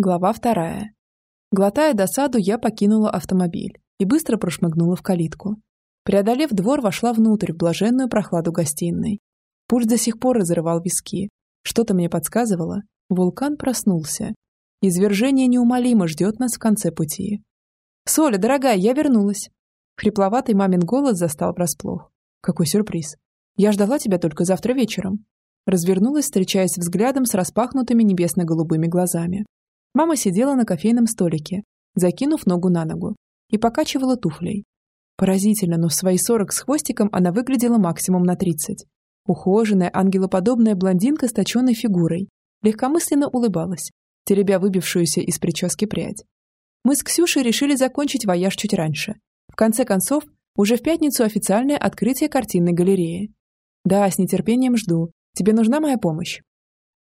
Глава вторая. Глотая досаду, я покинула автомобиль и быстро прошмыгнула в калитку. Преодолев двор, вошла внутрь в блаженную прохладу гостиной. Пульс до сих пор разрывал виски. Что-то мне подсказывало. Вулкан проснулся. Извержение неумолимо ждет нас в конце пути. «Соля, дорогая, я вернулась!» Хрипловатый мамин голос застал врасплох. «Какой сюрприз! Я ждала тебя только завтра вечером!» Развернулась, встречаясь взглядом с распахнутыми небесно-голубыми глазами. Мама сидела на кофейном столике, закинув ногу на ногу, и покачивала туфлей. Поразительно, но в свои сорок с хвостиком она выглядела максимум на тридцать. Ухоженная, ангелоподобная блондинка с точенной фигурой. Легкомысленно улыбалась, теребя выбившуюся из прически прядь. Мы с Ксюшей решили закончить вояж чуть раньше. В конце концов, уже в пятницу официальное открытие картинной галереи. Да, с нетерпением жду. Тебе нужна моя помощь?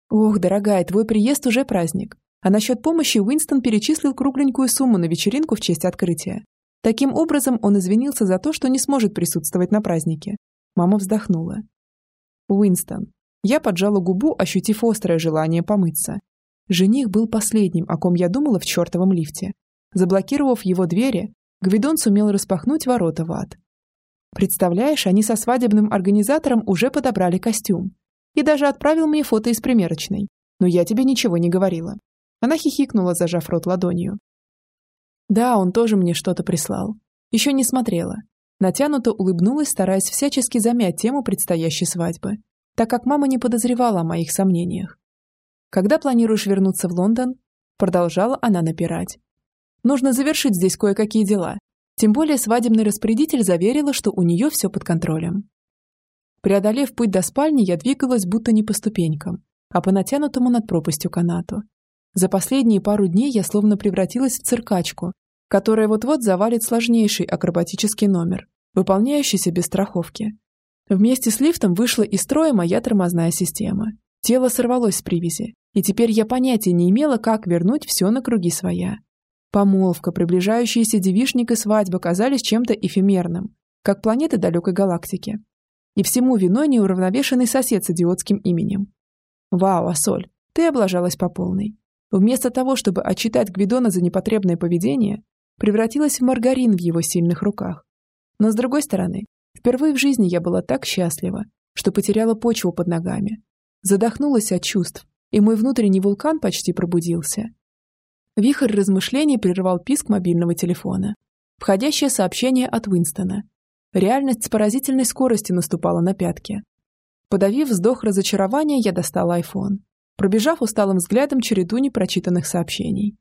Ох, дорогая, твой приезд уже праздник. А насчет помощи Уинстон перечислил кругленькую сумму на вечеринку в честь открытия. Таким образом, он извинился за то, что не сможет присутствовать на празднике. Мама вздохнула. Уинстон. Я поджала губу, ощутив острое желание помыться. Жених был последним, о ком я думала в чертовом лифте. Заблокировав его двери, Гвидон сумел распахнуть ворота в ад. Представляешь, они со свадебным организатором уже подобрали костюм. И даже отправил мне фото из примерочной. Но я тебе ничего не говорила. Она хихикнула, зажав рот ладонью. Да, он тоже мне что-то прислал. Еще не смотрела. Натянуто улыбнулась, стараясь всячески замять тему предстоящей свадьбы, так как мама не подозревала о моих сомнениях. «Когда планируешь вернуться в Лондон?» Продолжала она напирать. «Нужно завершить здесь кое-какие дела. Тем более свадебный распорядитель заверила, что у нее все под контролем». Преодолев путь до спальни, я двигалась будто не по ступенькам, а по натянутому над пропастью канату, за последние пару дней я словно превратилась в циркачку, которая вот-вот завалит сложнейший акробатический номер, выполняющийся без страховки. Вместе с лифтом вышла из строя моя тормозная система. Тело сорвалось с привязи, и теперь я понятия не имела, как вернуть все на круги своя. Помолвка, приближающийся девишник и свадьба казались чем-то эфемерным, как планеты далекой галактики. И всему виной неуравновешенный сосед с идиотским именем. Вау, Асоль, ты облажалась по полной. Вместо того, чтобы отчитать Гвидона за непотребное поведение, превратилась в маргарин в его сильных руках. Но с другой стороны, впервые в жизни я была так счастлива, что потеряла почву под ногами. Задохнулась от чувств, и мой внутренний вулкан почти пробудился. Вихрь размышлений прервал писк мобильного телефона. Входящее сообщение от Уинстона. Реальность с поразительной скоростью наступала на пятки. Подавив вздох разочарования, я достала айфон пробежав усталым взглядом череду непрочитанных сообщений.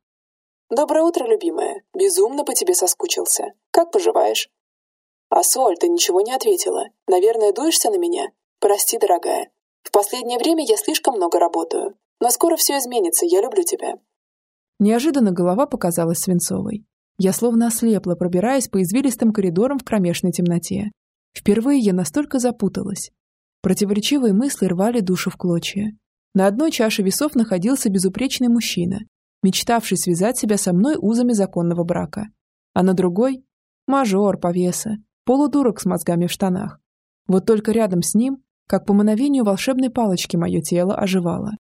«Доброе утро, любимая. Безумно по тебе соскучился. Как поживаешь?» «А, Соль, ты ничего не ответила. Наверное, дуешься на меня? Прости, дорогая. В последнее время я слишком много работаю. Но скоро все изменится, я люблю тебя». Неожиданно голова показалась свинцовой. Я словно ослепла, пробираясь по извилистым коридорам в кромешной темноте. Впервые я настолько запуталась. Противоречивые мысли рвали душу в клочья. На одной чаше весов находился безупречный мужчина, мечтавший связать себя со мной узами законного брака. А на другой – мажор повеса, полудурок с мозгами в штанах. Вот только рядом с ним, как по мановению волшебной палочки, мое тело оживало.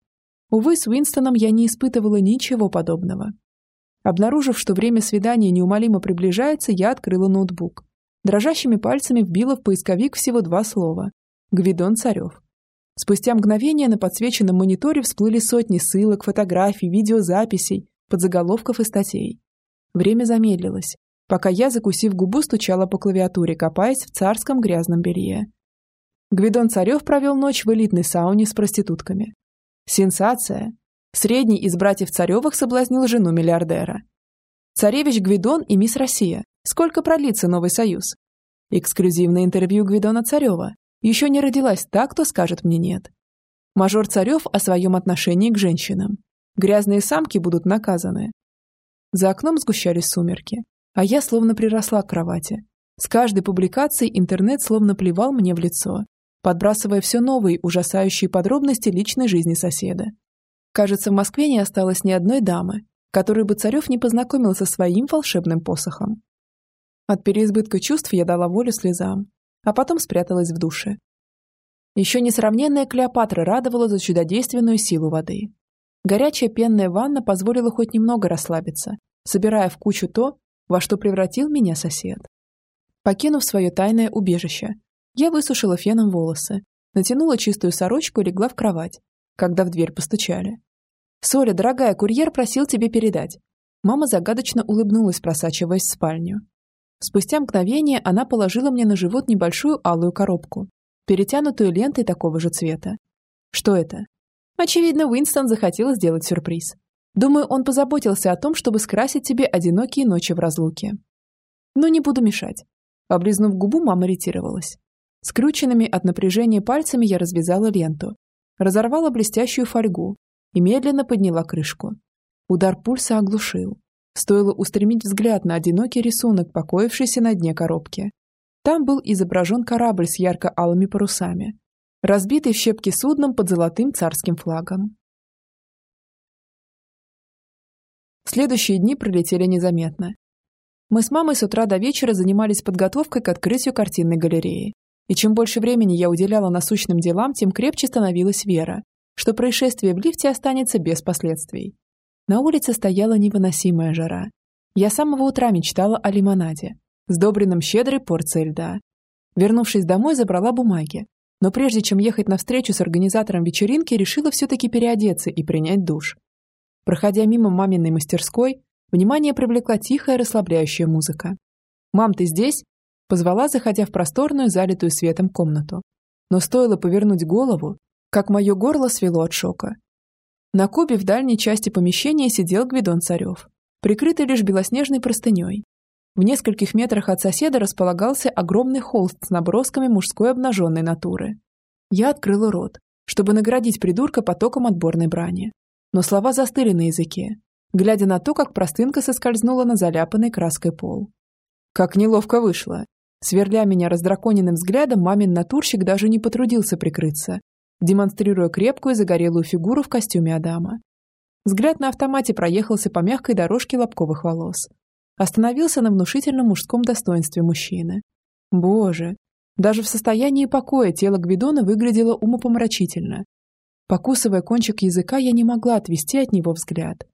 Увы, с Уинстоном я не испытывала ничего подобного. Обнаружив, что время свидания неумолимо приближается, я открыла ноутбук. Дрожащими пальцами вбила в поисковик всего два слова. Гвидон Царев. Спустя мгновение на подсвеченном мониторе всплыли сотни ссылок, фотографий, видеозаписей, подзаголовков и статей. Время замедлилось, пока я, закусив губу, стучала по клавиатуре, копаясь в царском грязном белье. Гвидон Царев провел ночь в элитной сауне с проститутками. Сенсация! Средний из братьев Царевых соблазнил жену миллиардера. Царевич Гвидон и мисс Россия. Сколько продлится новый союз? Эксклюзивное интервью Гвидона Царева. Еще не родилась та, кто скажет мне нет. Мажор Царев о своем отношении к женщинам. Грязные самки будут наказаны. За окном сгущались сумерки, а я словно приросла к кровати. С каждой публикацией интернет словно плевал мне в лицо, подбрасывая все новые ужасающие подробности личной жизни соседа. Кажется, в Москве не осталось ни одной дамы, которой бы Царев не познакомил со своим волшебным посохом. От переизбытка чувств я дала волю слезам, а потом спряталась в душе. Еще несравненная Клеопатра радовала за чудодейственную силу воды. Горячая пенная ванна позволила хоть немного расслабиться, собирая в кучу то, во что превратил меня сосед. Покинув свое тайное убежище, я высушила феном волосы, натянула чистую сорочку и легла в кровать, когда в дверь постучали. «Соля, дорогая, курьер просил тебе передать». Мама загадочно улыбнулась, просачиваясь в спальню. Спустя мгновение она положила мне на живот небольшую алую коробку, перетянутую лентой такого же цвета. Что это? Очевидно, Уинстон захотел сделать сюрприз. Думаю, он позаботился о том, чтобы скрасить тебе одинокие ночи в разлуке. Но не буду мешать. Облизнув губу, мама ретировалась. Скрученными от напряжения пальцами я развязала ленту, разорвала блестящую фольгу и медленно подняла крышку. Удар пульса оглушил. Стоило устремить взгляд на одинокий рисунок, покоившийся на дне коробки. Там был изображен корабль с ярко-алыми парусами, разбитый в щепки судном под золотым царским флагом. Следующие дни пролетели незаметно. Мы с мамой с утра до вечера занимались подготовкой к открытию картинной галереи. И чем больше времени я уделяла насущным делам, тем крепче становилась вера, что происшествие в лифте останется без последствий. На улице стояла невыносимая жара. Я с самого утра мечтала о лимонаде, сдобренном щедрой порцией льда. Вернувшись домой, забрала бумаги. Но прежде чем ехать на встречу с организатором вечеринки, решила все-таки переодеться и принять душ. Проходя мимо маминой мастерской, внимание привлекла тихая расслабляющая музыка. «Мам, ты здесь?» Позвала, заходя в просторную, залитую светом комнату. Но стоило повернуть голову, как мое горло свело от шока. На кубе в дальней части помещения сидел Гвидон Царев, прикрытый лишь белоснежной простыней. В нескольких метрах от соседа располагался огромный холст с набросками мужской обнаженной натуры. Я открыла рот, чтобы наградить придурка потоком отборной брани. Но слова застыли на языке, глядя на то, как простынка соскользнула на заляпанный краской пол. Как неловко вышло. Сверля меня раздраконенным взглядом, мамин натурщик даже не потрудился прикрыться, демонстрируя крепкую загорелую фигуру в костюме Адама. Взгляд на автомате проехался по мягкой дорожке лобковых волос. Остановился на внушительном мужском достоинстве мужчины. Боже, даже в состоянии покоя тело Гвидона выглядело умопомрачительно. Покусывая кончик языка, я не могла отвести от него взгляд.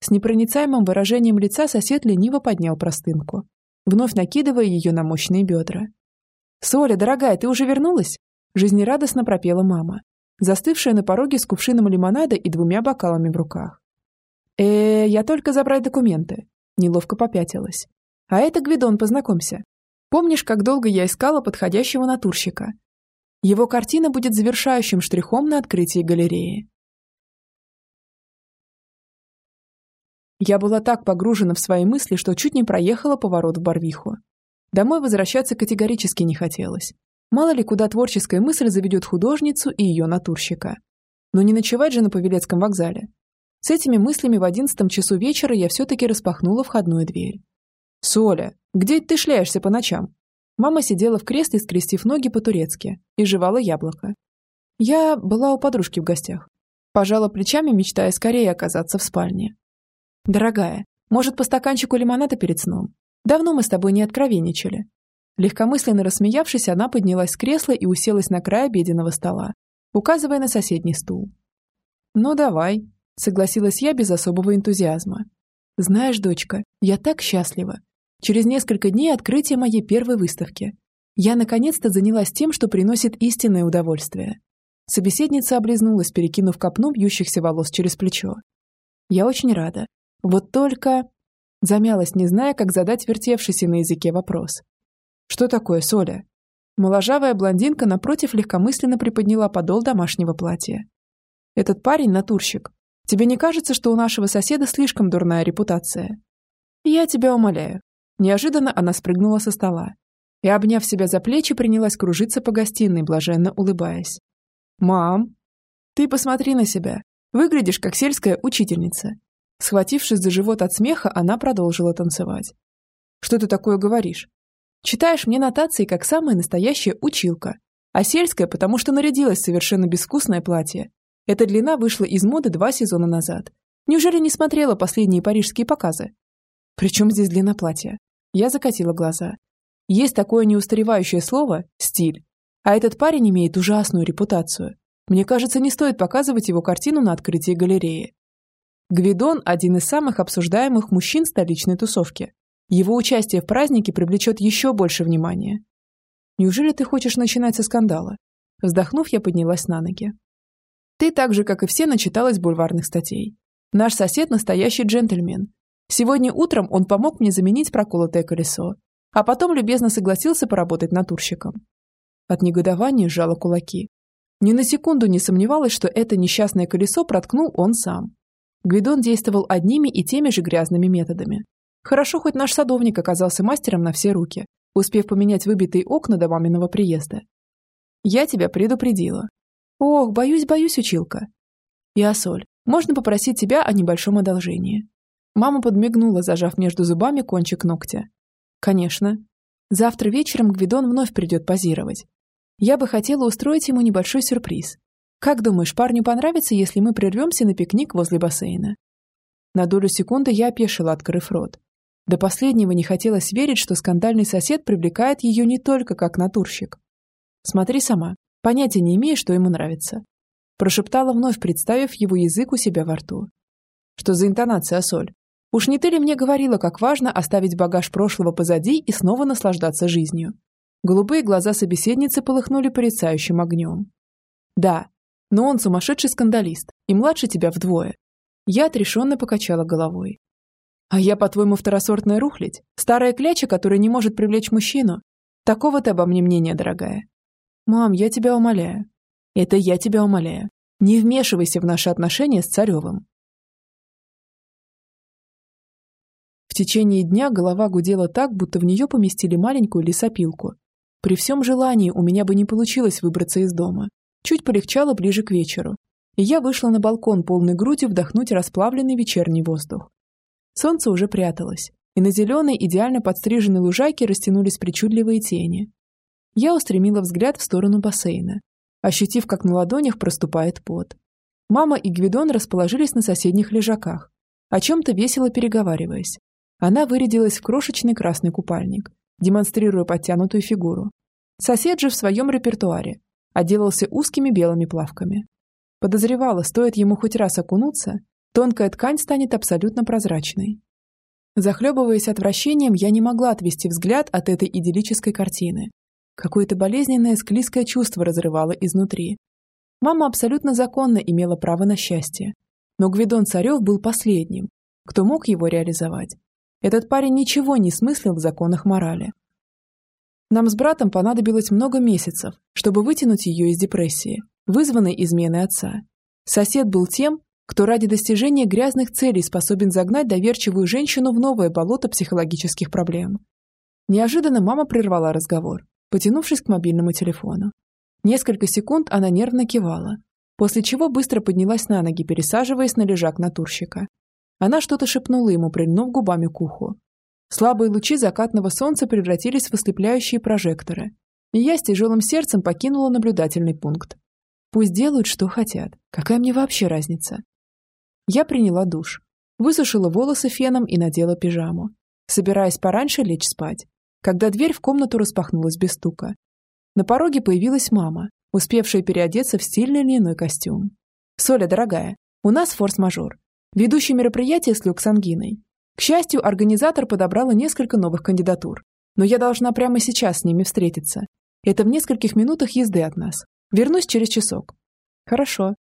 С непроницаемым выражением лица сосед лениво поднял простынку, вновь накидывая ее на мощные бедра. «Соля, дорогая, ты уже вернулась?» Жизнерадостно пропела мама, застывшая на пороге с кувшином лимонада и двумя бокалами в руках. э, я только забрать документы. Неловко попятилась. А это Гвидон, познакомься. Помнишь, как долго я искала подходящего натурщика? Его картина будет завершающим штрихом на открытии галереи. Я была так погружена в свои мысли, что чуть не проехала поворот в Барвиху. Домой возвращаться категорически не хотелось. Мало ли, куда творческая мысль заведет художницу и ее натурщика. Но не ночевать же на Павелецком вокзале. С этими мыслями в одиннадцатом часу вечера я все-таки распахнула входную дверь. «Соля, где ты шляешься по ночам?» Мама сидела в кресле, скрестив ноги по-турецки, и жевала яблоко. Я была у подружки в гостях. Пожала плечами, мечтая скорее оказаться в спальне. «Дорогая, может, по стаканчику лимонада перед сном? Давно мы с тобой не откровенничали. Легкомысленно рассмеявшись, она поднялась с кресла и уселась на край обеденного стола, указывая на соседний стул. «Ну, давай», — согласилась я без особого энтузиазма. «Знаешь, дочка, я так счастлива. Через несколько дней открытие моей первой выставки. Я наконец-то занялась тем, что приносит истинное удовольствие». Собеседница облизнулась, перекинув копну бьющихся волос через плечо. «Я очень рада. Вот только...» Замялась, не зная, как задать вертевшийся на языке вопрос. «Что такое, Соля?» Моложавая блондинка напротив легкомысленно приподняла подол домашнего платья. «Этот парень – натурщик. Тебе не кажется, что у нашего соседа слишком дурная репутация?» «Я тебя умоляю». Неожиданно она спрыгнула со стола и, обняв себя за плечи, принялась кружиться по гостиной, блаженно улыбаясь. «Мам, ты посмотри на себя. Выглядишь, как сельская учительница». Схватившись за живот от смеха, она продолжила танцевать. «Что ты такое говоришь? Читаешь мне нотации как самая настоящая училка. А сельская, потому что нарядилась совершенно безвкусное платье. Эта длина вышла из моды два сезона назад. Неужели не смотрела последние парижские показы? Причем здесь длина платья? Я закатила глаза. Есть такое неустаревающее слово «стиль». А этот парень имеет ужасную репутацию. Мне кажется, не стоит показывать его картину на открытии галереи. Гвидон – один из самых обсуждаемых мужчин столичной тусовки. Его участие в празднике привлечет еще больше внимания. Неужели ты хочешь начинать со скандала? Вздохнув, я поднялась на ноги. Ты так же, как и все, начиталась бульварных статей. Наш сосед – настоящий джентльмен. Сегодня утром он помог мне заменить проколотое колесо, а потом любезно согласился поработать натурщиком. От негодования сжала кулаки. Ни на секунду не сомневалась, что это несчастное колесо проткнул он сам. Гвидон действовал одними и теми же грязными методами. Хорошо, хоть наш садовник оказался мастером на все руки, успев поменять выбитые окна до маминого приезда. Я тебя предупредила. Ох, боюсь, боюсь, училка. Иосоль, можно попросить тебя о небольшом одолжении. Мама подмигнула, зажав между зубами кончик ногтя. Конечно. Завтра вечером Гвидон вновь придет позировать. Я бы хотела устроить ему небольшой сюрприз. Как думаешь, парню понравится, если мы прервемся на пикник возле бассейна? На долю секунды я опешила, открыв рот. До последнего не хотелось верить, что скандальный сосед привлекает ее не только как натурщик. Смотри сама, понятия не имея, что ему нравится. Прошептала вновь, представив его язык у себя во рту. Что за интонация, Соль? Уж не ты ли мне говорила, как важно оставить багаж прошлого позади и снова наслаждаться жизнью? Голубые глаза собеседницы полыхнули порицающим огнем. Да, но он сумасшедший скандалист и младше тебя вдвое. Я отрешенно покачала головой. А я, по-твоему, второсортная рухлядь? Старая кляча, которая не может привлечь мужчину? Такого ты обо мне мнения, дорогая. «Мам, я тебя умоляю». «Это я тебя умоляю. Не вмешивайся в наши отношения с Царевым». В течение дня голова гудела так, будто в нее поместили маленькую лесопилку. При всем желании у меня бы не получилось выбраться из дома. Чуть полегчало ближе к вечеру. И я вышла на балкон полной грудью вдохнуть расплавленный вечерний воздух. Солнце уже пряталось, и на зеленой, идеально подстриженной лужайке растянулись причудливые тени. Я устремила взгляд в сторону бассейна, ощутив, как на ладонях проступает пот. Мама и Гвидон расположились на соседних лежаках, о чем-то весело переговариваясь. Она вырядилась в крошечный красный купальник, демонстрируя подтянутую фигуру. Сосед же в своем репертуаре отделался узкими белыми плавками. Подозревала, стоит ему хоть раз окунуться, тонкая ткань станет абсолютно прозрачной. Захлебываясь отвращением, я не могла отвести взгляд от этой идиллической картины, Какое-то болезненное склизкое чувство разрывало изнутри. Мама абсолютно законно имела право на счастье. Но Гвидон Царев был последним, кто мог его реализовать. Этот парень ничего не смыслил в законах морали. Нам с братом понадобилось много месяцев, чтобы вытянуть ее из депрессии, вызванной изменой отца. Сосед был тем, кто ради достижения грязных целей способен загнать доверчивую женщину в новое болото психологических проблем. Неожиданно мама прервала разговор потянувшись к мобильному телефону. Несколько секунд она нервно кивала, после чего быстро поднялась на ноги, пересаживаясь на лежак натурщика. Она что-то шепнула ему, прильнув губами к уху. Слабые лучи закатного солнца превратились в ослепляющие прожекторы, и я с тяжелым сердцем покинула наблюдательный пункт. Пусть делают, что хотят. Какая мне вообще разница? Я приняла душ, высушила волосы феном и надела пижаму, собираясь пораньше лечь спать когда дверь в комнату распахнулась без стука. На пороге появилась мама, успевшая переодеться в стильный льняной костюм. «Соля, дорогая, у нас форс-мажор. Ведущий мероприятие с люксангиной. К счастью, организатор подобрала несколько новых кандидатур. Но я должна прямо сейчас с ними встретиться. Это в нескольких минутах езды от нас. Вернусь через часок». «Хорошо.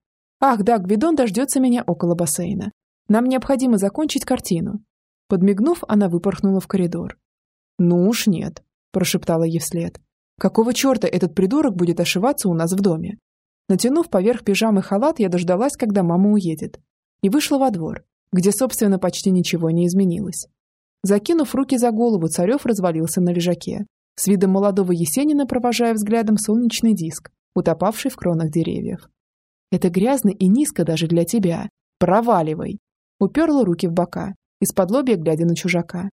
Ах, да, Гвидон дождется меня около бассейна. Нам необходимо закончить картину». Подмигнув, она выпорхнула в коридор. «Ну уж нет», – прошептала ей вслед. «Какого черта этот придурок будет ошиваться у нас в доме?» Натянув поверх пижамы халат, я дождалась, когда мама уедет. И вышла во двор, где, собственно, почти ничего не изменилось. Закинув руки за голову, Царев развалился на лежаке, с видом молодого Есенина провожая взглядом солнечный диск, утопавший в кронах деревьев. «Это грязно и низко даже для тебя. Проваливай!» Уперла руки в бока, из-под лобья глядя на чужака.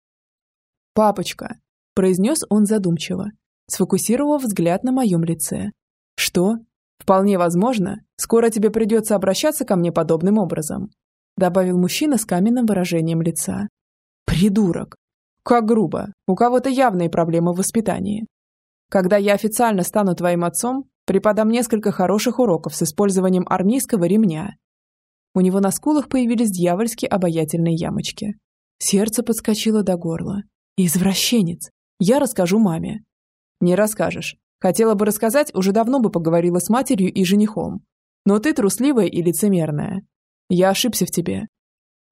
«Папочка», – произнес он задумчиво, сфокусировав взгляд на моем лице. «Что? Вполне возможно, скоро тебе придется обращаться ко мне подобным образом», – добавил мужчина с каменным выражением лица. «Придурок! Как грубо! У кого-то явные проблемы в воспитании. Когда я официально стану твоим отцом, преподам несколько хороших уроков с использованием армейского ремня». У него на скулах появились дьявольски обаятельные ямочки. Сердце подскочило до горла. Извращенец. Я расскажу маме. Не расскажешь. Хотела бы рассказать, уже давно бы поговорила с матерью и женихом. Но ты трусливая и лицемерная. Я ошибся в тебе.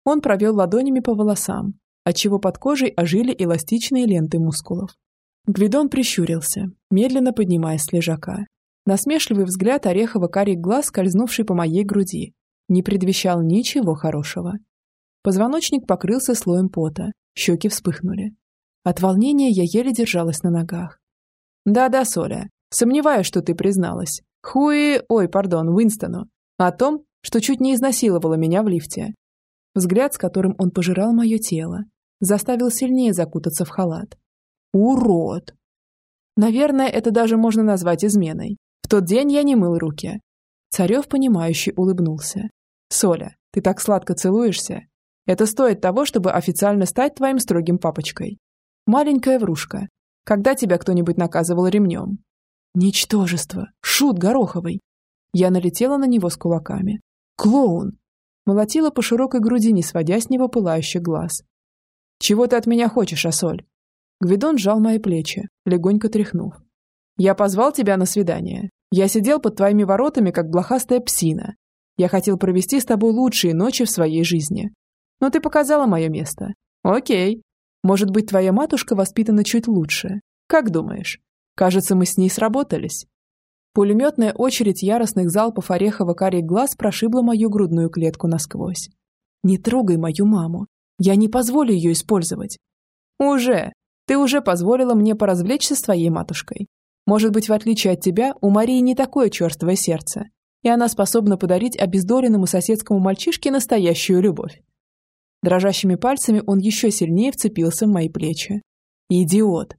Он провел ладонями по волосам, отчего под кожей ожили эластичные ленты мускулов. Гвидон прищурился, медленно поднимаясь с лежака. Насмешливый взгляд орехово-карих глаз, скользнувший по моей груди, не предвещал ничего хорошего. Позвоночник покрылся слоем пота, щеки вспыхнули. От волнения я еле держалась на ногах. «Да-да, Соля, сомневаюсь, что ты призналась. Хуи... Ой, пардон, Уинстону. О том, что чуть не изнасиловала меня в лифте. Взгляд, с которым он пожирал мое тело, заставил сильнее закутаться в халат. Урод! Наверное, это даже можно назвать изменой. В тот день я не мыл руки. Царев, понимающе улыбнулся. «Соля, ты так сладко целуешься. Это стоит того, чтобы официально стать твоим строгим папочкой. Маленькая врушка. Когда тебя кто-нибудь наказывал ремнем?» «Ничтожество! Шут Гороховый!» Я налетела на него с кулаками. «Клоун! молотила по широкой груди, не сводя с него пылающих глаз. «Чего ты от меня хочешь, Асоль?» Гвидон сжал мои плечи, легонько тряхнув. «Я позвал тебя на свидание. Я сидел под твоими воротами, как блохастая псина. Я хотел провести с тобой лучшие ночи в своей жизни. Но ты показала мое место. Окей. Может быть, твоя матушка воспитана чуть лучше. Как думаешь? Кажется, мы с ней сработались». Пулеметная очередь яростных залпов орехово-карий глаз прошибла мою грудную клетку насквозь. «Не трогай мою маму. Я не позволю ее использовать». «Уже. Ты уже позволила мне поразвлечься с твоей матушкой. Может быть, в отличие от тебя, у Марии не такое черствое сердце, и она способна подарить обездоленному соседскому мальчишке настоящую любовь». Дрожащими пальцами он еще сильнее вцепился в мои плечи. «Идиот!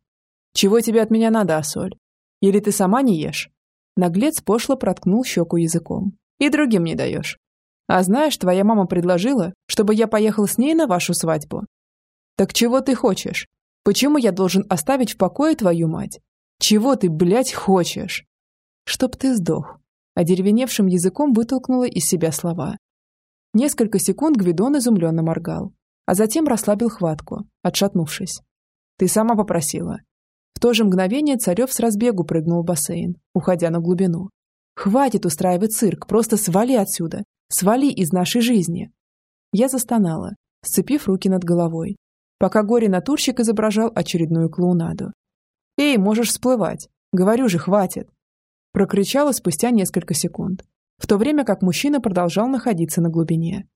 Чего тебе от меня надо, Асоль? Или ты сама не ешь?» Наглец пошло проткнул щеку языком. «И другим не даешь. А знаешь, твоя мама предложила, чтобы я поехал с ней на вашу свадьбу. Так чего ты хочешь? Почему я должен оставить в покое твою мать? Чего ты, блядь, хочешь? Чтоб ты сдох. Одеревеневшим языком вытолкнула из себя слова. Несколько секунд Гвидон изумленно моргал, а затем расслабил хватку, отшатнувшись. Ты сама попросила. В то же мгновение Царев с разбегу прыгнул в бассейн, уходя на глубину. «Хватит устраивать цирк, просто свали отсюда! Свали из нашей жизни!» Я застонала, сцепив руки над головой, пока горе-натурщик изображал очередную клоунаду. «Эй, можешь всплывать! Говорю же, хватит!» Прокричала спустя несколько секунд, в то время как мужчина продолжал находиться на глубине.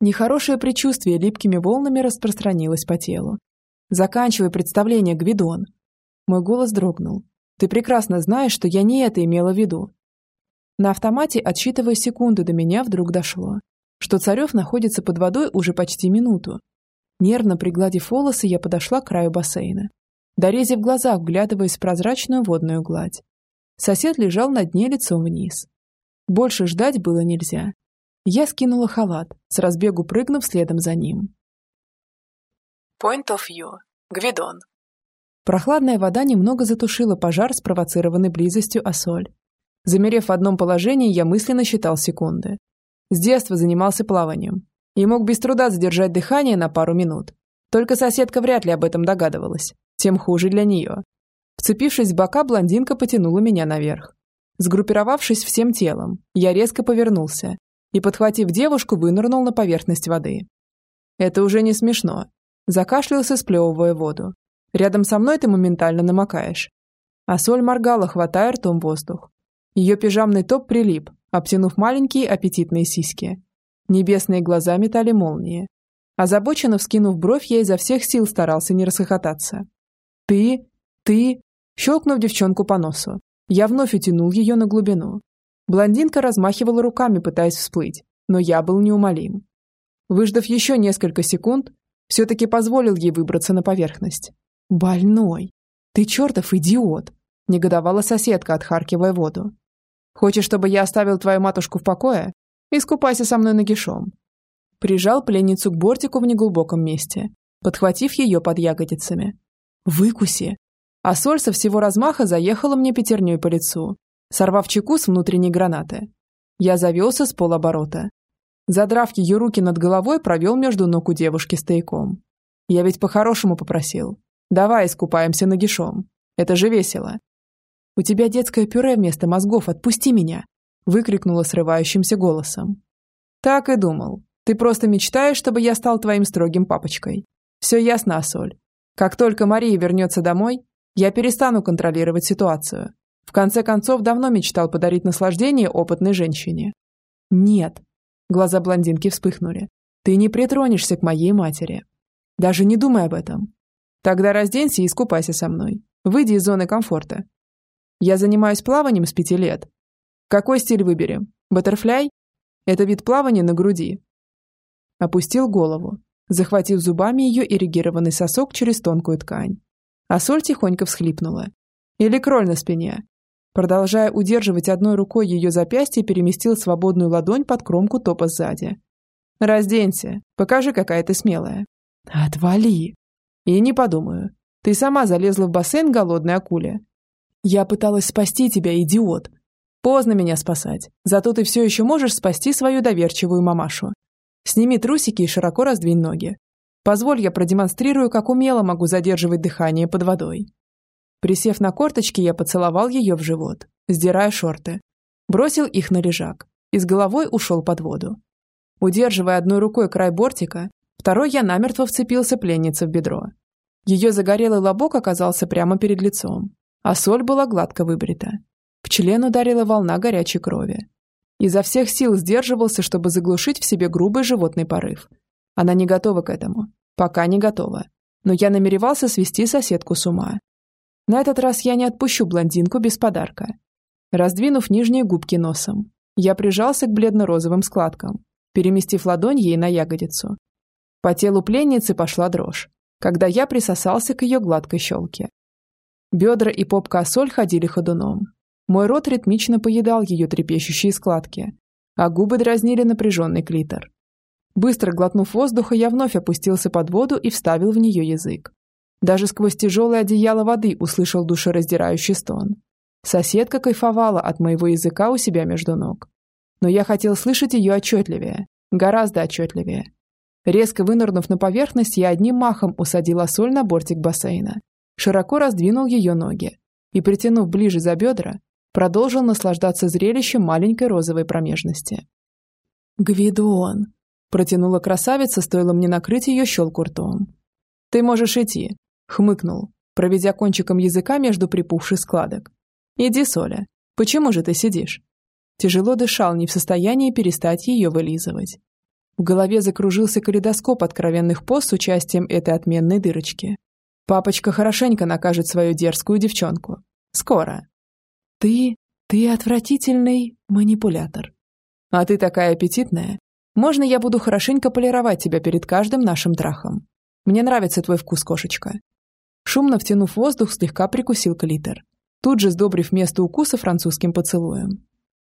Нехорошее предчувствие липкими волнами распространилось по телу. «Заканчивай представление, Гвидон!» Мой голос дрогнул. «Ты прекрасно знаешь, что я не это имела в виду». На автомате, отсчитывая секунды, до меня вдруг дошло, что Царев находится под водой уже почти минуту. Нервно пригладив волосы, я подошла к краю бассейна, дорезив глаза, вглядываясь в прозрачную водную гладь. Сосед лежал на дне лицом вниз. Больше ждать было нельзя. Я скинула халат, с разбегу прыгнув следом за ним. Point of view. Гвидон. Прохладная вода немного затушила пожар, спровоцированный близостью Ассоль. Замерев в одном положении, я мысленно считал секунды. С детства занимался плаванием и мог без труда задержать дыхание на пару минут. Только соседка вряд ли об этом догадывалась. Тем хуже для нее. Вцепившись в бока, блондинка потянула меня наверх. Сгруппировавшись всем телом, я резко повернулся и, подхватив девушку, вынырнул на поверхность воды. Это уже не смешно. Закашлялся, сплевывая воду. Рядом со мной ты моментально намокаешь. А соль моргала, хватая ртом воздух. Ее пижамный топ прилип, обтянув маленькие аппетитные сиськи. Небесные глаза метали молнии. Озабоченно вскинув бровь, я изо всех сил старался не расхохотаться. «Ты? Ты?» Щелкнув девчонку по носу, я вновь утянул ее на глубину. Блондинка размахивала руками, пытаясь всплыть, но я был неумолим. Выждав еще несколько секунд, все-таки позволил ей выбраться на поверхность. «Больной! Ты чертов идиот!» – негодовала соседка, отхаркивая воду. «Хочешь, чтобы я оставил твою матушку в покое? Искупайся со мной нагишом». Прижал пленницу к бортику в неглубоком месте, подхватив ее под ягодицами. «Выкуси!» А соль со всего размаха заехала мне пятерней по лицу, сорвав чеку с внутренней гранаты. Я завелся с полоборота. Задрав ее руки над головой, провел между ног у девушки стояком. Я ведь по-хорошему попросил. Давай искупаемся нагишом. Это же весело. У тебя детское пюре вместо мозгов, отпусти меня! Выкрикнула срывающимся голосом. Так и думал. Ты просто мечтаешь, чтобы я стал твоим строгим папочкой. Все ясно, Асоль. Как только Мария вернется домой, я перестану контролировать ситуацию. В конце концов, давно мечтал подарить наслаждение опытной женщине. Нет. Глаза блондинки вспыхнули. Ты не притронешься к моей матери. Даже не думай об этом. Тогда разденься и искупайся со мной. Выйди из зоны комфорта. Я занимаюсь плаванием с пяти лет. Какой стиль выберем? Баттерфляй? Это вид плавания на груди. Опустил голову, захватив зубами ее ирригированный сосок через тонкую ткань. А соль тихонько всхлипнула. Или кроль на спине. Продолжая удерживать одной рукой ее запястье, переместил свободную ладонь под кромку топа сзади. «Разденься. Покажи, какая ты смелая». «Отвали!» «И не подумаю. Ты сама залезла в бассейн голодной акуле». «Я пыталась спасти тебя, идиот!» «Поздно меня спасать. Зато ты все еще можешь спасти свою доверчивую мамашу. Сними трусики и широко раздвинь ноги. Позволь, я продемонстрирую, как умело могу задерживать дыхание под водой. Присев на корточки, я поцеловал ее в живот, сдирая шорты. Бросил их на лежак и с головой ушел под воду. Удерживая одной рукой край бортика, второй я намертво вцепился пленнице в бедро. Ее загорелый лобок оказался прямо перед лицом, а соль была гладко выбрита. В член ударила волна горячей крови. Изо всех сил сдерживался, чтобы заглушить в себе грубый животный порыв. Она не готова к этому. Пока не готова. Но я намеревался свести соседку с ума. На этот раз я не отпущу блондинку без подарка. Раздвинув нижние губки носом, я прижался к бледно-розовым складкам, переместив ладонь ей на ягодицу. По телу пленницы пошла дрожь, когда я присосался к ее гладкой щелке. Бедра и попка соль ходили ходуном. Мой рот ритмично поедал ее трепещущие складки, а губы дразнили напряженный клитор. Быстро глотнув воздуха, я вновь опустился под воду и вставил в нее язык. Даже сквозь тяжелое одеяло воды услышал душераздирающий стон. Соседка кайфовала от моего языка у себя между ног. Но я хотел слышать ее отчетливее, гораздо отчетливее. Резко вынырнув на поверхность, я одним махом усадил соль на бортик бассейна, широко раздвинул ее ноги и, притянув ближе за бедра, продолжил наслаждаться зрелищем маленькой розовой промежности. «Гвидон!» Протянула красавица, стоило мне накрыть ее щелку ртом. «Ты можешь идти», — хмыкнул, проведя кончиком языка между припухших складок. «Иди, Соля. Почему же ты сидишь?» Тяжело дышал, не в состоянии перестать ее вылизывать. В голове закружился калейдоскоп откровенных пост с участием этой отменной дырочки. Папочка хорошенько накажет свою дерзкую девчонку. Скоро. Ты... ты отвратительный манипулятор. А ты такая аппетитная, можно я буду хорошенько полировать тебя перед каждым нашим трахом? Мне нравится твой вкус, кошечка». Шумно втянув воздух, слегка прикусил клитор, тут же сдобрив место укуса французским поцелуем.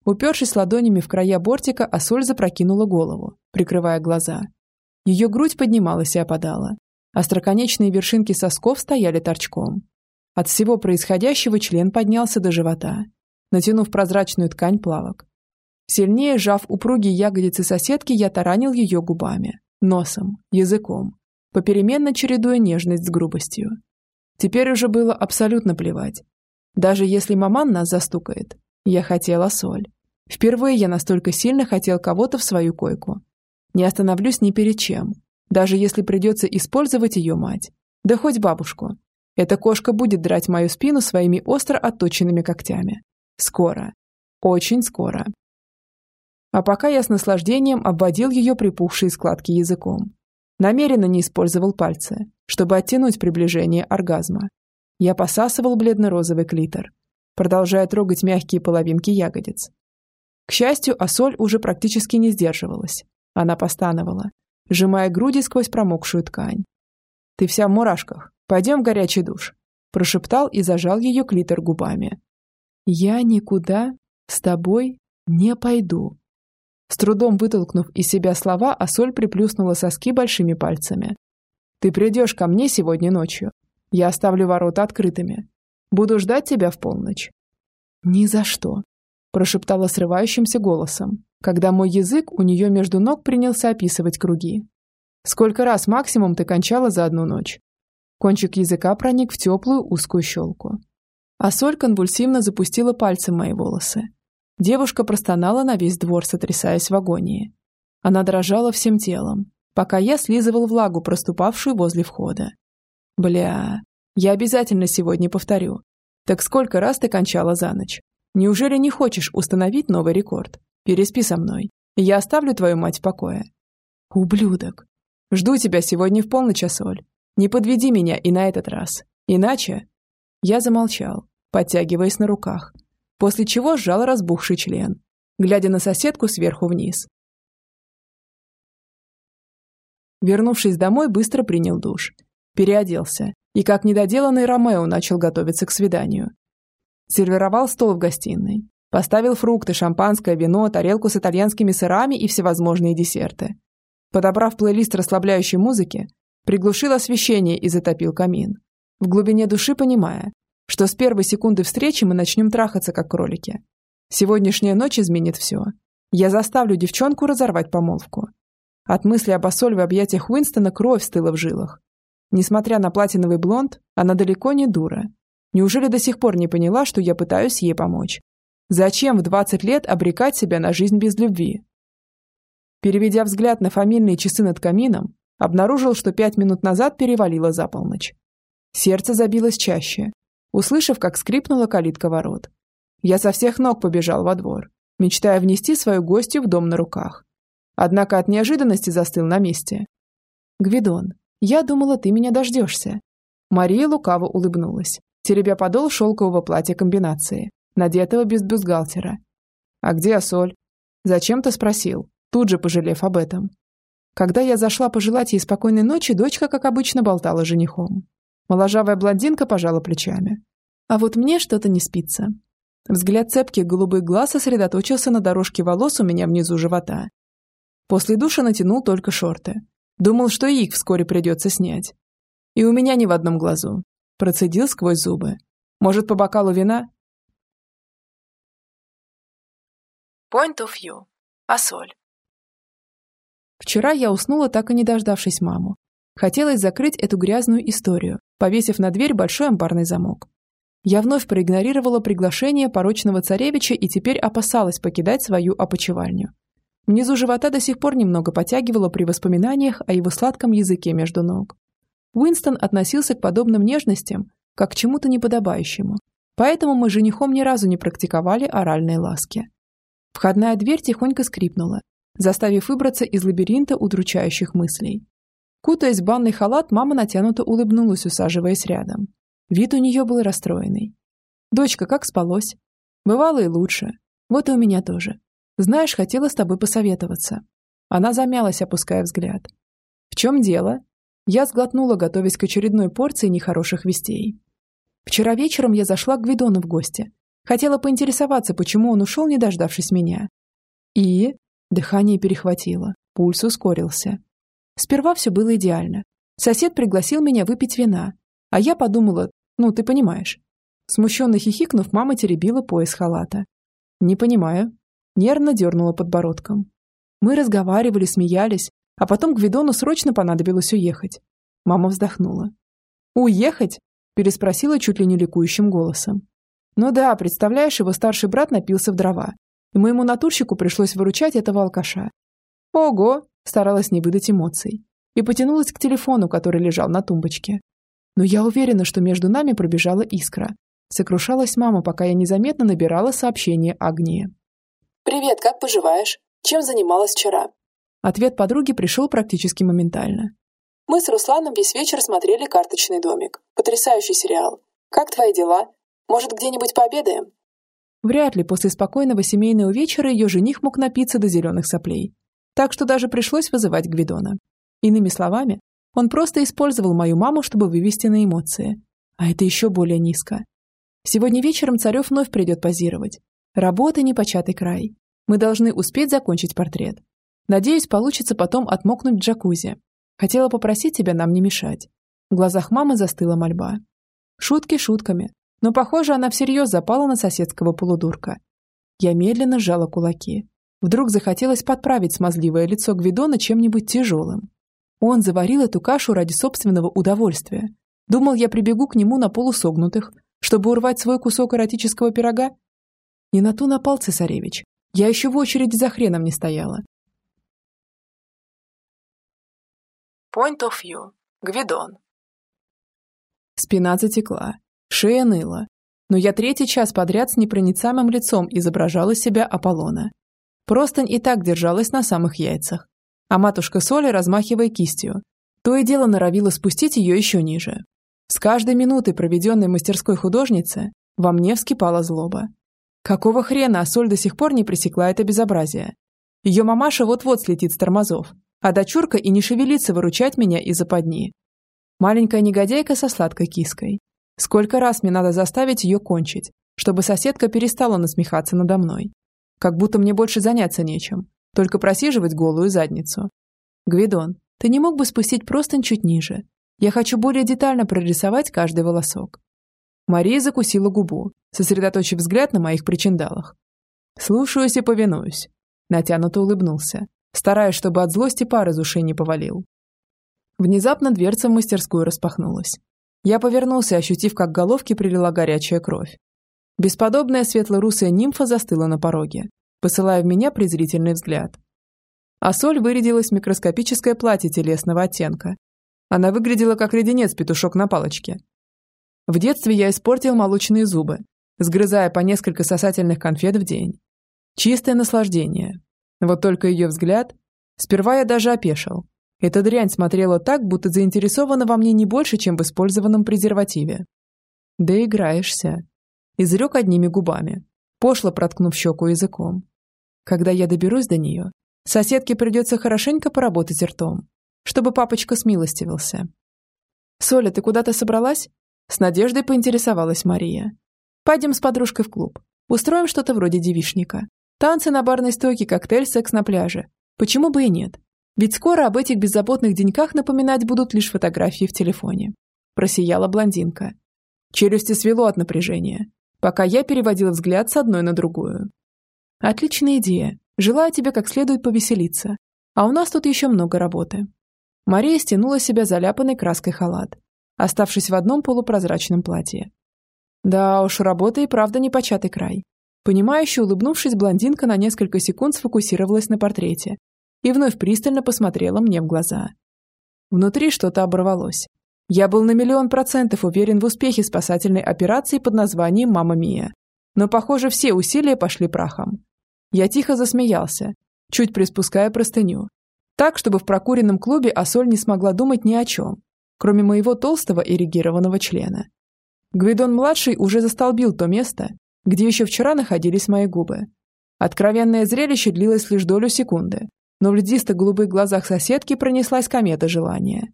Упершись ладонями в края бортика, Асоль запрокинула голову, прикрывая глаза. Ее грудь поднималась и опадала. Остроконечные вершинки сосков стояли торчком. От всего происходящего член поднялся до живота, натянув прозрачную ткань плавок. Сильнее сжав упругие ягодицы соседки, я таранил ее губами, носом, языком, попеременно чередуя нежность с грубостью. Теперь уже было абсолютно плевать. Даже если маман нас застукает, я хотела соль. Впервые я настолько сильно хотел кого-то в свою койку. Не остановлюсь ни перед чем, даже если придется использовать ее мать. Да хоть бабушку. Эта кошка будет драть мою спину своими остро отточенными когтями. Скоро. Очень скоро. А пока я с наслаждением обводил ее припухшие складки языком. Намеренно не использовал пальцы, чтобы оттянуть приближение оргазма. Я посасывал бледно-розовый клитор, продолжая трогать мягкие половинки ягодиц. К счастью, Асоль уже практически не сдерживалась. Она постановала, сжимая груди сквозь промокшую ткань. «Ты вся в мурашках. Пойдем в горячий душ», прошептал и зажал ее клитор губами. «Я никуда с тобой не пойду», с трудом вытолкнув из себя слова, Асоль приплюснула соски большими пальцами. «Ты придешь ко мне сегодня ночью. Я оставлю ворота открытыми. Буду ждать тебя в полночь». «Ни за что», – прошептала срывающимся голосом, когда мой язык у нее между ног принялся описывать круги. Сколько раз максимум ты кончала за одну ночь? Кончик языка проник в теплую узкую щелку. А соль конвульсивно запустила пальцем мои волосы. Девушка простонала на весь двор, сотрясаясь в агонии. Она дрожала всем телом, пока я слизывал влагу, проступавшую возле входа. Бля, я обязательно сегодня повторю. Так сколько раз ты кончала за ночь? Неужели не хочешь установить новый рекорд? Переспи со мной. Я оставлю твою мать в покое. Ублюдок. Жду тебя сегодня в полночь, Соль. Не подведи меня и на этот раз. Иначе... Я замолчал, подтягиваясь на руках, после чего сжал разбухший член, глядя на соседку сверху вниз. Вернувшись домой, быстро принял душ. Переоделся и, как недоделанный Ромео, начал готовиться к свиданию. Сервировал стол в гостиной. Поставил фрукты, шампанское, вино, тарелку с итальянскими сырами и всевозможные десерты. Подобрав плейлист расслабляющей музыки, приглушил освещение и затопил камин в глубине души понимая, что с первой секунды встречи мы начнем трахаться, как кролики. Сегодняшняя ночь изменит все. Я заставлю девчонку разорвать помолвку. От мысли об Ассоль в объятиях Уинстона кровь стыла в жилах. Несмотря на платиновый блонд, она далеко не дура. Неужели до сих пор не поняла, что я пытаюсь ей помочь? Зачем в 20 лет обрекать себя на жизнь без любви? Переведя взгляд на фамильные часы над камином, обнаружил, что пять минут назад перевалило за полночь. Сердце забилось чаще, услышав, как скрипнула калитка ворот. Я со всех ног побежал во двор, мечтая внести свою гостью в дом на руках. Однако от неожиданности застыл на месте. «Гвидон, я думала, ты меня дождешься». Мария лукаво улыбнулась, теребя подол шелкового платья комбинации, надетого без бюстгальтера. «А где Асоль?» Зачем-то спросил, тут же пожалев об этом. Когда я зашла пожелать ей спокойной ночи, дочка, как обычно, болтала женихом. Моложавая блондинка пожала плечами. А вот мне что-то не спится. Взгляд цепких голубых глаз сосредоточился на дорожке волос у меня внизу живота. После душа натянул только шорты. Думал, что их вскоре придется снять. И у меня ни в одном глазу. Процедил сквозь зубы. Может, по бокалу вина? Point of view. Асоль. Вчера я уснула, так и не дождавшись маму. Хотелось закрыть эту грязную историю, повесив на дверь большой амбарный замок. Я вновь проигнорировала приглашение порочного царевича и теперь опасалась покидать свою опочивальню. Внизу живота до сих пор немного потягивало при воспоминаниях о его сладком языке между ног. Уинстон относился к подобным нежностям как к чему-то неподобающему, поэтому мы с женихом ни разу не практиковали оральные ласки. Входная дверь тихонько скрипнула, заставив выбраться из лабиринта удручающих мыслей. Кутаясь в банный халат, мама натянуто улыбнулась, усаживаясь рядом. Вид у нее был расстроенный. «Дочка, как спалось?» «Бывало и лучше. Вот и у меня тоже. Знаешь, хотела с тобой посоветоваться». Она замялась, опуская взгляд. «В чем дело?» Я сглотнула, готовясь к очередной порции нехороших вестей. Вчера вечером я зашла к Гвидону в гости. Хотела поинтересоваться, почему он ушел, не дождавшись меня. И... Дыхание перехватило, пульс ускорился. Сперва все было идеально. Сосед пригласил меня выпить вина, а я подумала, ну, ты понимаешь. Смущенно хихикнув, мама теребила пояс халата. «Не понимаю». Нервно дернула подбородком. Мы разговаривали, смеялись, а потом Гвидону срочно понадобилось уехать. Мама вздохнула. «Уехать?» – переспросила чуть ли не ликующим голосом. «Ну да, представляешь, его старший брат напился в дрова, и моему натурщику пришлось выручать этого алкаша. Ого, старалась не выдать эмоций, и потянулась к телефону, который лежал на тумбочке. Но я уверена, что между нами пробежала искра. Сокрушалась мама, пока я незаметно набирала сообщение Агнии. «Привет, как поживаешь? Чем занималась вчера?» Ответ подруги пришел практически моментально. «Мы с Русланом весь вечер смотрели «Карточный домик». Потрясающий сериал. Как твои дела? Может, где-нибудь пообедаем?» Вряд ли после спокойного семейного вечера ее жених мог напиться до зеленых соплей так что даже пришлось вызывать Гвидона. Иными словами, он просто использовал мою маму, чтобы вывести на эмоции. А это еще более низко. Сегодня вечером Царев вновь придет позировать. Работа непочатый край. Мы должны успеть закончить портрет. Надеюсь, получится потом отмокнуть в джакузи. Хотела попросить тебя нам не мешать. В глазах мамы застыла мольба. Шутки шутками, но, похоже, она всерьез запала на соседского полудурка. Я медленно сжала кулаки. Вдруг захотелось подправить смазливое лицо Гвидона чем-нибудь тяжелым. Он заварил эту кашу ради собственного удовольствия. Думал, я прибегу к нему на полусогнутых, чтобы урвать свой кусок эротического пирога? Не на ту напал цесаревич. Я еще в очереди за хреном не стояла. Point of view. Гвидон. Спина затекла, шея ныла. Но я третий час подряд с непроницаемым лицом изображала себя Аполлона. Простынь и так держалась на самых яйцах. А матушка Соля, размахивая кистью, то и дело норовила спустить ее еще ниже. С каждой минутой, проведенной мастерской художницы, во мне вскипала злоба. Какого хрена Соль до сих пор не пресекла это безобразие? Ее мамаша вот-вот слетит с тормозов, а дочурка и не шевелится выручать меня из-за подни. Маленькая негодяйка со сладкой киской. Сколько раз мне надо заставить ее кончить, чтобы соседка перестала насмехаться надо мной. Как будто мне больше заняться нечем, только просиживать голую задницу. Гвидон, ты не мог бы спустить простынь чуть ниже? Я хочу более детально прорисовать каждый волосок. Мария закусила губу, сосредоточив взгляд на моих причиндалах. «Слушаюсь и повинуюсь», — натянуто улыбнулся, стараясь, чтобы от злости пар из ушей не повалил. Внезапно дверца в мастерскую распахнулась. Я повернулся, ощутив, как к головке прилила горячая кровь. Бесподобная светло-русая нимфа застыла на пороге, посылая в меня презрительный взгляд. А соль вырядилась в микроскопическое платье телесного оттенка. Она выглядела как леденец-петушок на палочке. В детстве я испортил молочные зубы, сгрызая по несколько сосательных конфет в день. Чистое наслаждение. Вот только ее взгляд... Сперва я даже опешил, эта дрянь смотрела так, будто заинтересована во мне не больше, чем в использованном презервативе. Да играешься. Изрек одними губами, пошло проткнув щеку языком. Когда я доберусь до нее, соседке придется хорошенько поработать ртом, чтобы папочка смилостивился. «Соля, ты куда-то собралась?» С надеждой поинтересовалась Мария. «Пойдем с подружкой в клуб. Устроим что-то вроде девишника. Танцы на барной стойке, коктейль, секс на пляже. Почему бы и нет? Ведь скоро об этих беззаботных деньках напоминать будут лишь фотографии в телефоне. Просияла блондинка. Челюсти свело от напряжения, пока я переводила взгляд с одной на другую. Отличная идея. Желаю тебе как следует повеселиться. А у нас тут еще много работы. Мария стянула себя заляпанной краской халат, оставшись в одном полупрозрачном платье. Да уж, работа и правда непочатый край. Понимающе улыбнувшись, блондинка на несколько секунд сфокусировалась на портрете и вновь пристально посмотрела мне в глаза. Внутри что-то оборвалось. Я был на миллион процентов уверен в успехе спасательной операции под названием «Мама Мия». Но, похоже, все усилия пошли прахом. Я тихо засмеялся, чуть приспуская простыню. Так, чтобы в прокуренном клубе Асоль не смогла думать ни о чем, кроме моего толстого эрегированного члена. Гвидон-младший уже застолбил то место, где еще вчера находились мои губы. Откровенное зрелище длилось лишь долю секунды, но в льдисто-голубых глазах соседки пронеслась комета желания.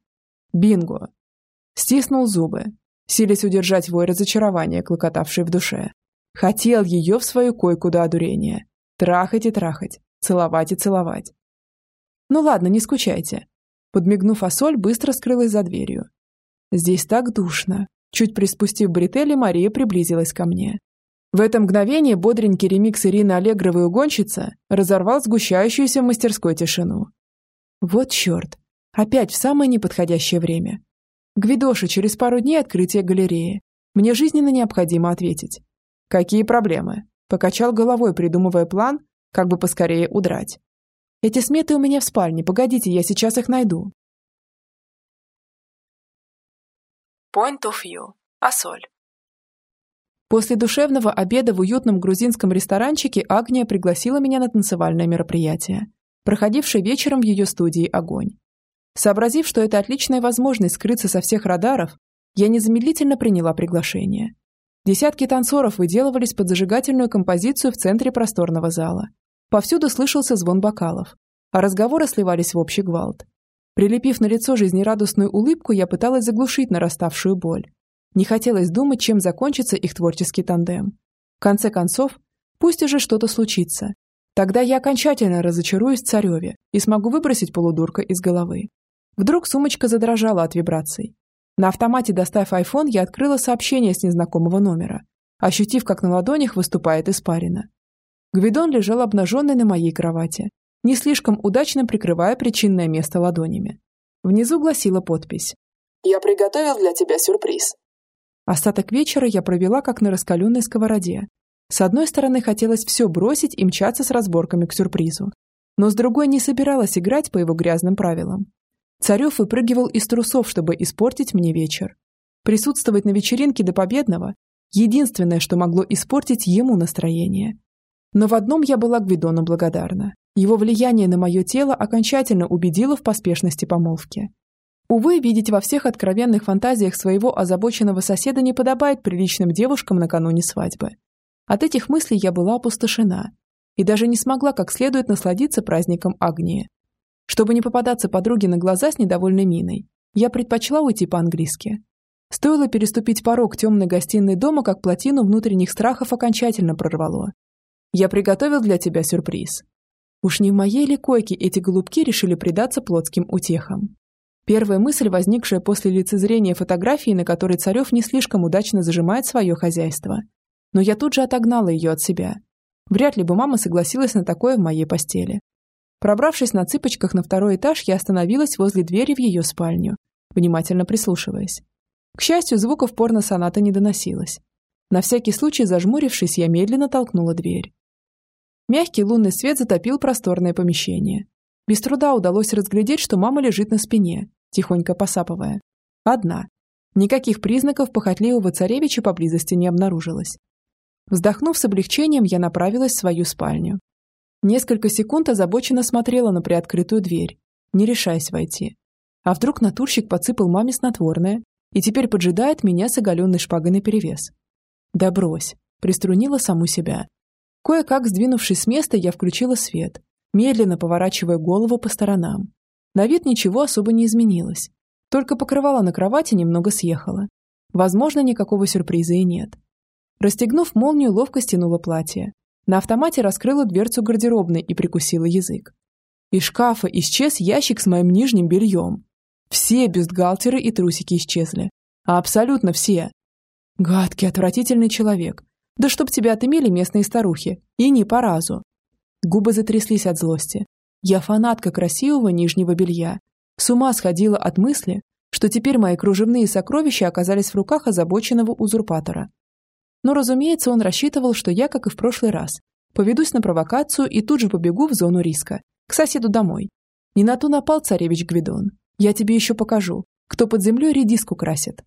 Бинго! Стиснул зубы, силясь удержать вой разочарования, клокотавший в душе. Хотел ее в свою койку до одурения. Трахать и трахать, целовать и целовать. Ну ладно, не скучайте. Подмигнув Асоль, быстро скрылась за дверью. Здесь так душно. Чуть приспустив бретели, Мария приблизилась ко мне. В это мгновение бодренький ремикс Ирины Аллегровой «Угонщица» разорвал сгущающуюся в мастерской тишину. Вот черт. Опять в самое неподходящее время. Гвидоша, через пару дней открытие галереи. Мне жизненно необходимо ответить. Какие проблемы? Покачал головой, придумывая план, как бы поскорее удрать. Эти сметы у меня в спальне, погодите, я сейчас их найду. Point of view. Асоль. После душевного обеда в уютном грузинском ресторанчике Агния пригласила меня на танцевальное мероприятие, проходившее вечером в ее студии «Огонь». Сообразив, что это отличная возможность скрыться со всех радаров, я незамедлительно приняла приглашение. Десятки танцоров выделывались под зажигательную композицию в центре просторного зала. Повсюду слышался звон бокалов, а разговоры сливались в общий гвалт. Прилепив на лицо жизнерадостную улыбку, я пыталась заглушить нараставшую боль. Не хотелось думать, чем закончится их творческий тандем. В конце концов, пусть уже что-то случится. Тогда я окончательно разочаруюсь в Цареве и смогу выбросить полудурка из головы. Вдруг сумочка задрожала от вибраций. На автомате, достав iPhone, я открыла сообщение с незнакомого номера, ощутив, как на ладонях выступает испарина. Гвидон лежал обнаженный на моей кровати, не слишком удачно прикрывая причинное место ладонями. Внизу гласила подпись. «Я приготовил для тебя сюрприз». Остаток вечера я провела как на раскаленной сковороде. С одной стороны, хотелось все бросить и мчаться с разборками к сюрпризу. Но с другой не собиралась играть по его грязным правилам. Царев выпрыгивал из трусов, чтобы испортить мне вечер. Присутствовать на вечеринке до победного – единственное, что могло испортить ему настроение. Но в одном я была Гвидону благодарна. Его влияние на мое тело окончательно убедило в поспешности помолвки. Увы, видеть во всех откровенных фантазиях своего озабоченного соседа не подобает приличным девушкам накануне свадьбы. От этих мыслей я была опустошена и даже не смогла как следует насладиться праздником Агнии. Чтобы не попадаться подруге на глаза с недовольной миной, я предпочла уйти по-английски. Стоило переступить порог темной гостиной дома, как плотину внутренних страхов окончательно прорвало. «Я приготовил для тебя сюрприз», Уж не в моей ли койке эти голубки решили предаться плотским утехам? Первая мысль, возникшая после лицезрения фотографии, на которой Царев не слишком удачно зажимает свое хозяйство. Но я тут же отогнала ее от себя. Вряд ли бы мама согласилась на такое в моей постели. Пробравшись на цыпочках на второй этаж, я остановилась возле двери в ее спальню, внимательно прислушиваясь. К счастью, звуков порно-соната не доносилось. На всякий случай, зажмурившись, я медленно толкнула дверь. Мягкий лунный свет затопил просторное помещение. Без труда удалось разглядеть, что мама лежит на спине, тихонько посапывая. Одна. Никаких признаков похотливого царевича поблизости не обнаружилось. Вздохнув с облегчением, я направилась в свою спальню. Несколько секунд озабоченно смотрела на приоткрытую дверь, не решаясь войти. А вдруг натурщик подсыпал маме снотворное и теперь поджидает меня с оголенной шпагой наперевес? Да брось, приструнила саму себя. Кое-как сдвинувшись с места, я включила свет, медленно поворачивая голову по сторонам. На вид ничего особо не изменилось. Только покрывало на кровати немного съехало. Возможно, никакого сюрприза и нет. Расстегнув молнию, ловко стянула платье. На автомате раскрыла дверцу гардеробной и прикусила язык. Из шкафа исчез ящик с моим нижним бельем. Все бюстгальтеры и трусики исчезли. А абсолютно все. Гадкий, отвратительный человек, да чтоб тебя отымели местные старухи. И не по разу. Губы затряслись от злости. Я фанатка красивого нижнего белья. С ума сходила от мысли, что теперь мои кружевные сокровища оказались в руках озабоченного узурпатора. Но, разумеется, он рассчитывал, что я, как и в прошлый раз, поведусь на провокацию и тут же побегу в зону риска, к соседу домой. Не на то напал царевич Гвидон. Я тебе еще покажу, кто под землей редиску красит.